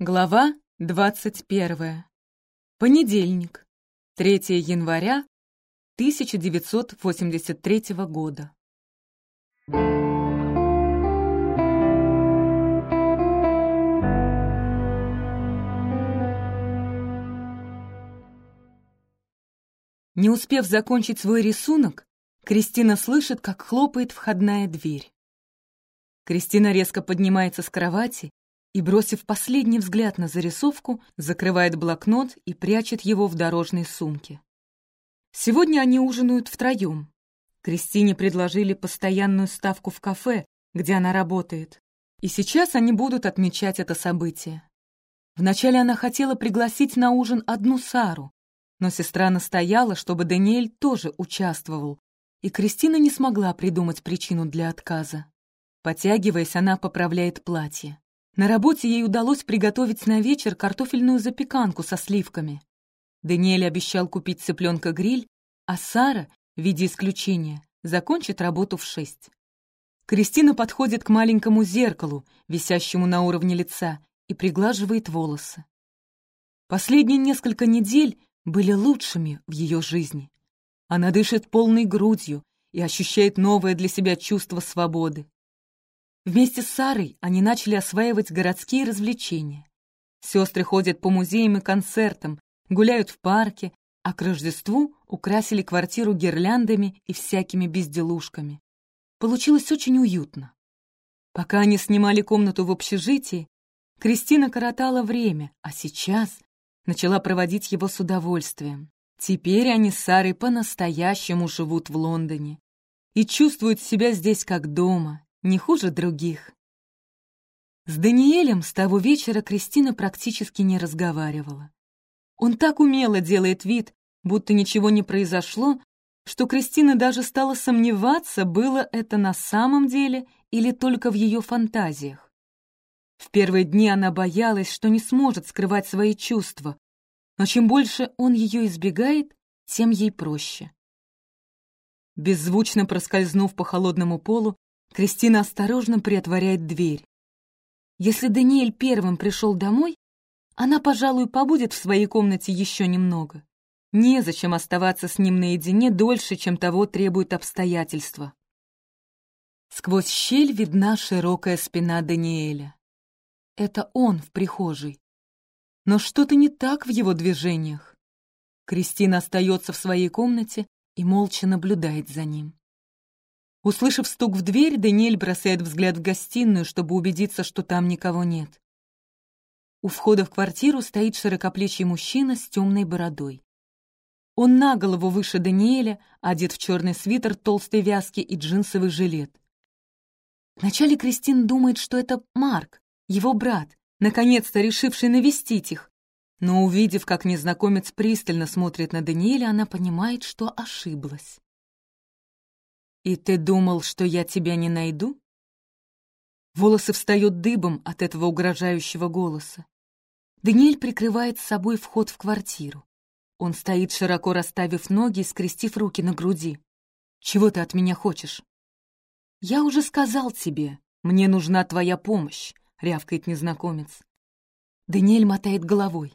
Глава 21. Понедельник. 3 января 1983 года. Не успев закончить свой рисунок, Кристина слышит, как хлопает входная дверь. Кристина резко поднимается с кровати и, бросив последний взгляд на зарисовку, закрывает блокнот и прячет его в дорожной сумке. Сегодня они ужинают втроем. Кристине предложили постоянную ставку в кафе, где она работает, и сейчас они будут отмечать это событие. Вначале она хотела пригласить на ужин одну Сару, но сестра настояла, чтобы Даниэль тоже участвовал, и Кристина не смогла придумать причину для отказа. Потягиваясь, она поправляет платье. На работе ей удалось приготовить на вечер картофельную запеканку со сливками. Даниэль обещал купить цыпленка-гриль, а Сара, в виде исключения, закончит работу в шесть. Кристина подходит к маленькому зеркалу, висящему на уровне лица, и приглаживает волосы. Последние несколько недель были лучшими в ее жизни. Она дышит полной грудью и ощущает новое для себя чувство свободы. Вместе с Сарой они начали осваивать городские развлечения. Сестры ходят по музеям и концертам, гуляют в парке, а к Рождеству украсили квартиру гирляндами и всякими безделушками. Получилось очень уютно. Пока они снимали комнату в общежитии, Кристина коротала время, а сейчас начала проводить его с удовольствием. Теперь они с Сарой по-настоящему живут в Лондоне и чувствуют себя здесь как дома, не хуже других. С Даниэлем с того вечера Кристина практически не разговаривала. Он так умело делает вид, будто ничего не произошло, что Кристина даже стала сомневаться, было это на самом деле или только в ее фантазиях. В первые дни она боялась, что не сможет скрывать свои чувства, но чем больше он ее избегает, тем ей проще. Беззвучно проскользнув по холодному полу, Кристина осторожно приотворяет дверь. Если Даниэль первым пришел домой, она, пожалуй, побудет в своей комнате еще немного. Незачем оставаться с ним наедине дольше, чем того требуют обстоятельства. Сквозь щель видна широкая спина Даниэля. Это он в прихожей. Но что-то не так в его движениях. Кристина остается в своей комнате и молча наблюдает за ним. Услышав стук в дверь, Даниэль бросает взгляд в гостиную, чтобы убедиться, что там никого нет. У входа в квартиру стоит широкоплечий мужчина с темной бородой. Он на голову выше Даниэля, одет в черный свитер толстой вязки и джинсовый жилет. Вначале Кристин думает, что это Марк, его брат, наконец-то решивший навестить их. Но увидев, как незнакомец пристально смотрит на Даниэля, она понимает, что ошиблась. «И ты думал, что я тебя не найду?» Волосы встают дыбом от этого угрожающего голоса. Даниэль прикрывает с собой вход в квартиру. Он стоит, широко расставив ноги и скрестив руки на груди. «Чего ты от меня хочешь?» «Я уже сказал тебе, мне нужна твоя помощь», — рявкает незнакомец. Даниэль мотает головой.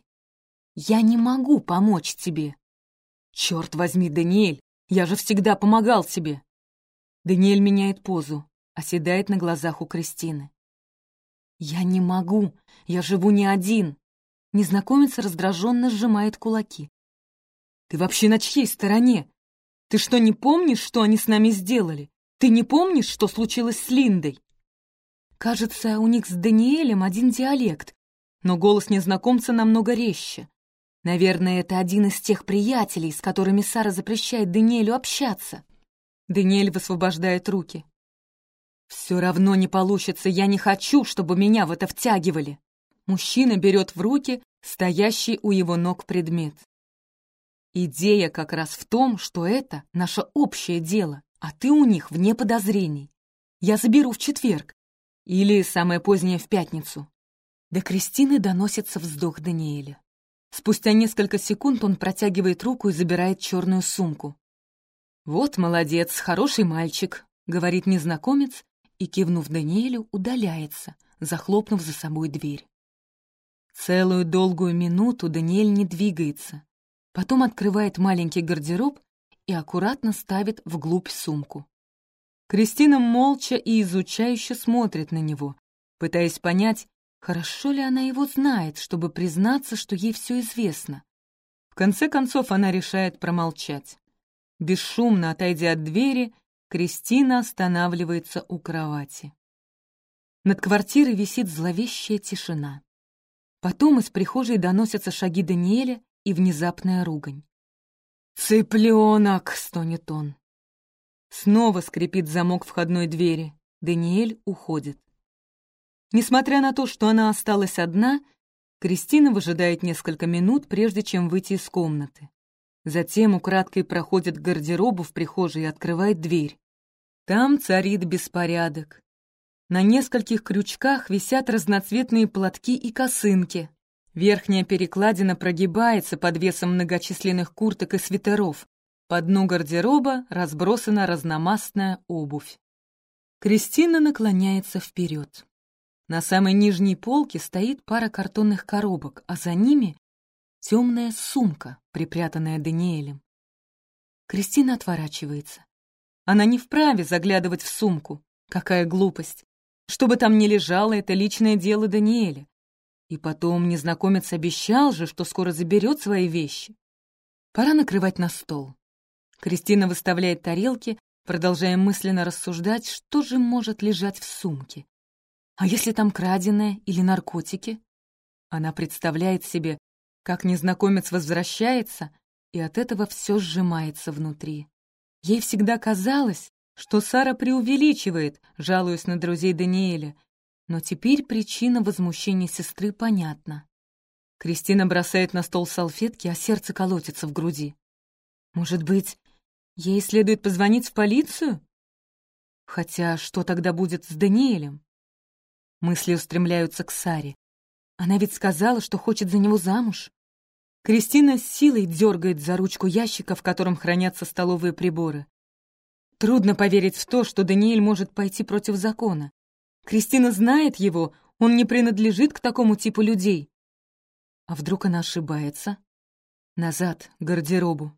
«Я не могу помочь тебе». «Черт возьми, Даниэль, я же всегда помогал тебе». Даниэль меняет позу, оседает на глазах у Кристины. «Я не могу, я живу не один!» Незнакомец раздраженно сжимает кулаки. «Ты вообще на чьей стороне? Ты что, не помнишь, что они с нами сделали? Ты не помнишь, что случилось с Линдой?» Кажется, у них с Даниэлем один диалект, но голос незнакомца намного резче. Наверное, это один из тех приятелей, с которыми Сара запрещает Даниэлю общаться. Даниэль высвобождает руки. «Все равно не получится, я не хочу, чтобы меня в это втягивали!» Мужчина берет в руки стоящий у его ног предмет. Идея как раз в том, что это наше общее дело, а ты у них вне подозрений. Я заберу в четверг. Или самое позднее в пятницу. До Кристины доносится вздох Даниэля. Спустя несколько секунд он протягивает руку и забирает черную сумку. «Вот молодец, хороший мальчик», — говорит незнакомец и, кивнув Даниэлю, удаляется, захлопнув за собой дверь. Целую долгую минуту Даниэль не двигается. Потом открывает маленький гардероб и аккуратно ставит вглубь сумку. Кристина молча и изучающе смотрит на него, пытаясь понять, хорошо ли она его знает, чтобы признаться, что ей все известно. В конце концов она решает промолчать. Бесшумно отойдя от двери, Кристина останавливается у кровати. Над квартирой висит зловещая тишина. Потом из прихожей доносятся шаги Даниэля и внезапная ругань. «Цыпленок!» — стонет он. Снова скрипит замок входной двери. Даниэль уходит. Несмотря на то, что она осталась одна, Кристина выжидает несколько минут, прежде чем выйти из комнаты. Затем украдкой проходит к гардеробу в прихожей и открывает дверь. Там царит беспорядок. На нескольких крючках висят разноцветные платки и косынки. Верхняя перекладина прогибается под весом многочисленных курток и свитеров. По дну гардероба разбросана разномастная обувь. Кристина наклоняется вперед. На самой нижней полке стоит пара картонных коробок, а за ними темная сумка, припрятанная Даниэлем. Кристина отворачивается. Она не вправе заглядывать в сумку. Какая глупость. Что бы там ни лежало, это личное дело Даниэля. И потом незнакомец обещал же, что скоро заберет свои вещи. Пора накрывать на стол. Кристина выставляет тарелки, продолжая мысленно рассуждать, что же может лежать в сумке. А если там краденое или наркотики? Она представляет себе, как незнакомец возвращается, и от этого все сжимается внутри. Ей всегда казалось, что Сара преувеличивает, жалуясь на друзей Даниэля, но теперь причина возмущения сестры понятна. Кристина бросает на стол салфетки, а сердце колотится в груди. Может быть, ей следует позвонить в полицию? Хотя что тогда будет с Даниэлем? Мысли устремляются к Саре. Она ведь сказала, что хочет за него замуж. Кристина с силой дергает за ручку ящика, в котором хранятся столовые приборы. Трудно поверить в то, что Даниэль может пойти против закона. Кристина знает его, он не принадлежит к такому типу людей. А вдруг она ошибается? Назад, к гардеробу.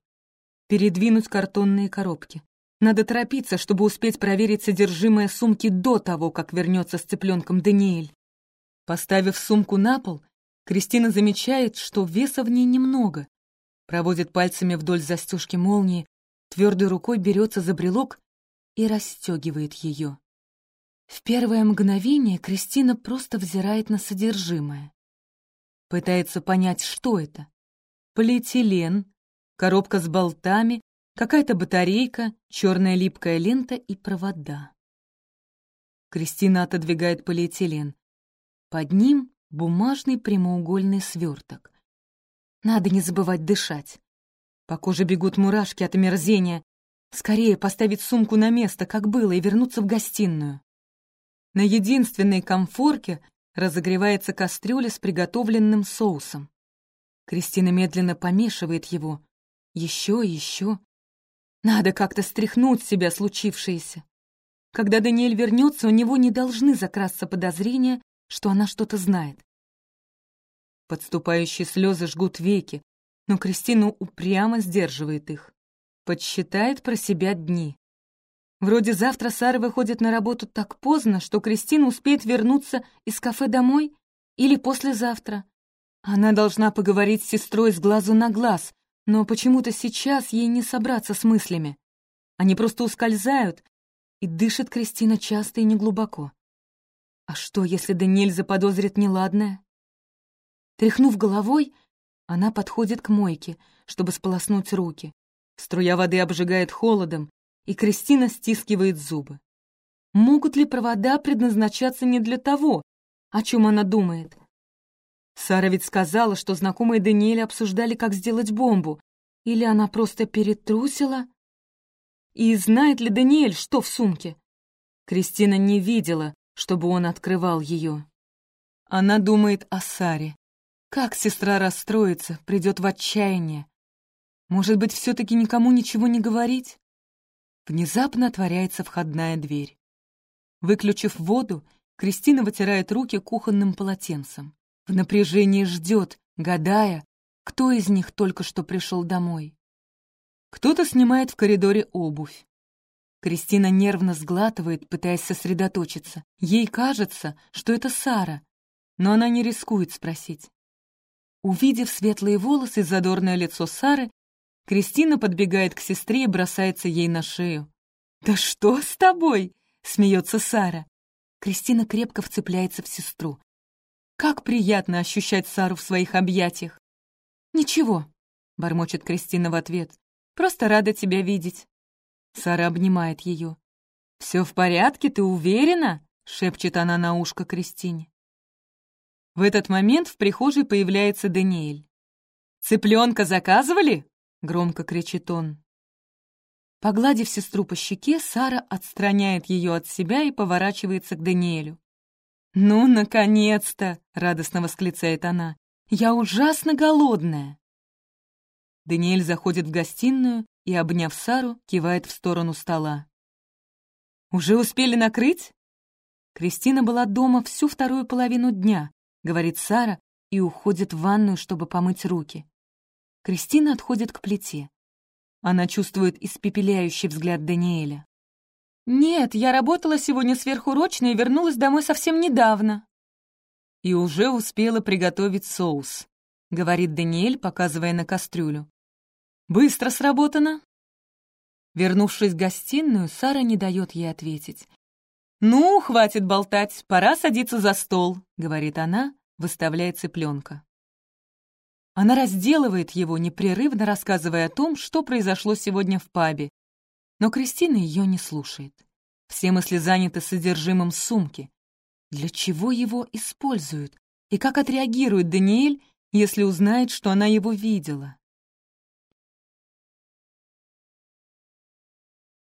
Передвинуть картонные коробки. Надо торопиться, чтобы успеть проверить содержимое сумки до того, как вернется с цыпленком Даниэль. Поставив сумку на пол, Кристина замечает, что веса в ней немного. Проводит пальцами вдоль застежки молнии, твердой рукой берется за брелок и расстегивает ее. В первое мгновение Кристина просто взирает на содержимое. Пытается понять, что это. Полиэтилен, коробка с болтами, какая-то батарейка, черная липкая лента и провода. Кристина отодвигает полиэтилен. Под ним бумажный прямоугольный сверток. Надо не забывать дышать. По коже бегут мурашки от омерзения. Скорее поставить сумку на место, как было, и вернуться в гостиную. На единственной комфорке разогревается кастрюля с приготовленным соусом. Кристина медленно помешивает его. Еще и еще. Надо как-то стряхнуть себя случившееся. Когда Даниэль вернется, у него не должны закрасться подозрения, что она что-то знает. Подступающие слезы жгут веки, но Кристина упрямо сдерживает их. Подсчитает про себя дни. Вроде завтра Сара выходит на работу так поздно, что Кристина успеет вернуться из кафе домой или послезавтра. Она должна поговорить с сестрой с глазу на глаз, но почему-то сейчас ей не собраться с мыслями. Они просто ускользают, и дышит Кристина часто и неглубоко. А что, если Даниэль заподозрит неладное? Тряхнув головой, она подходит к мойке, чтобы сполоснуть руки. Струя воды обжигает холодом, и Кристина стискивает зубы. Могут ли провода предназначаться не для того, о чем она думает? Сара ведь сказала, что знакомые Даниэля обсуждали, как сделать бомбу. Или она просто перетрусила? И знает ли Даниэль, что в сумке? Кристина не видела, чтобы он открывал ее. Она думает о Саре. Как сестра расстроится, придет в отчаяние. Может быть, все-таки никому ничего не говорить? Внезапно отворяется входная дверь. Выключив воду, Кристина вытирает руки кухонным полотенцем. в напряжении ждет, гадая, кто из них только что пришел домой. Кто-то снимает в коридоре обувь. Кристина нервно сглатывает, пытаясь сосредоточиться. Ей кажется, что это Сара, но она не рискует спросить. Увидев светлые волосы и задорное лицо Сары, Кристина подбегает к сестре и бросается ей на шею. «Да что с тобой?» — смеется Сара. Кристина крепко вцепляется в сестру. Как приятно ощущать Сару в своих объятиях. «Ничего», — бормочет Кристина в ответ. «Просто рада тебя видеть». Сара обнимает ее. «Все в порядке, ты уверена?» — шепчет она на ушко Кристине. В этот момент в прихожей появляется Даниэль. «Цыпленка заказывали?» — громко кричит он. Погладив сестру по щеке, Сара отстраняет ее от себя и поворачивается к Даниэлю. «Ну, наконец-то!» — радостно восклицает она. «Я ужасно голодная!» Даниэль заходит в гостиную и, обняв Сару, кивает в сторону стола. «Уже успели накрыть?» Кристина была дома всю вторую половину дня, говорит Сара и уходит в ванную, чтобы помыть руки. Кристина отходит к плите. Она чувствует испепеляющий взгляд Даниэля. «Нет, я работала сегодня сверхурочно и вернулась домой совсем недавно». «И уже успела приготовить соус», — говорит Даниэль, показывая на кастрюлю. «Быстро сработано». Вернувшись в гостиную, Сара не дает ей ответить. «Ну, хватит болтать, пора садиться за стол», — говорит она, выставляя цыпленка. Она разделывает его, непрерывно рассказывая о том, что произошло сегодня в пабе. Но Кристина ее не слушает. Все мысли заняты содержимым сумки. Для чего его используют? И как отреагирует Даниэль, если узнает, что она его видела?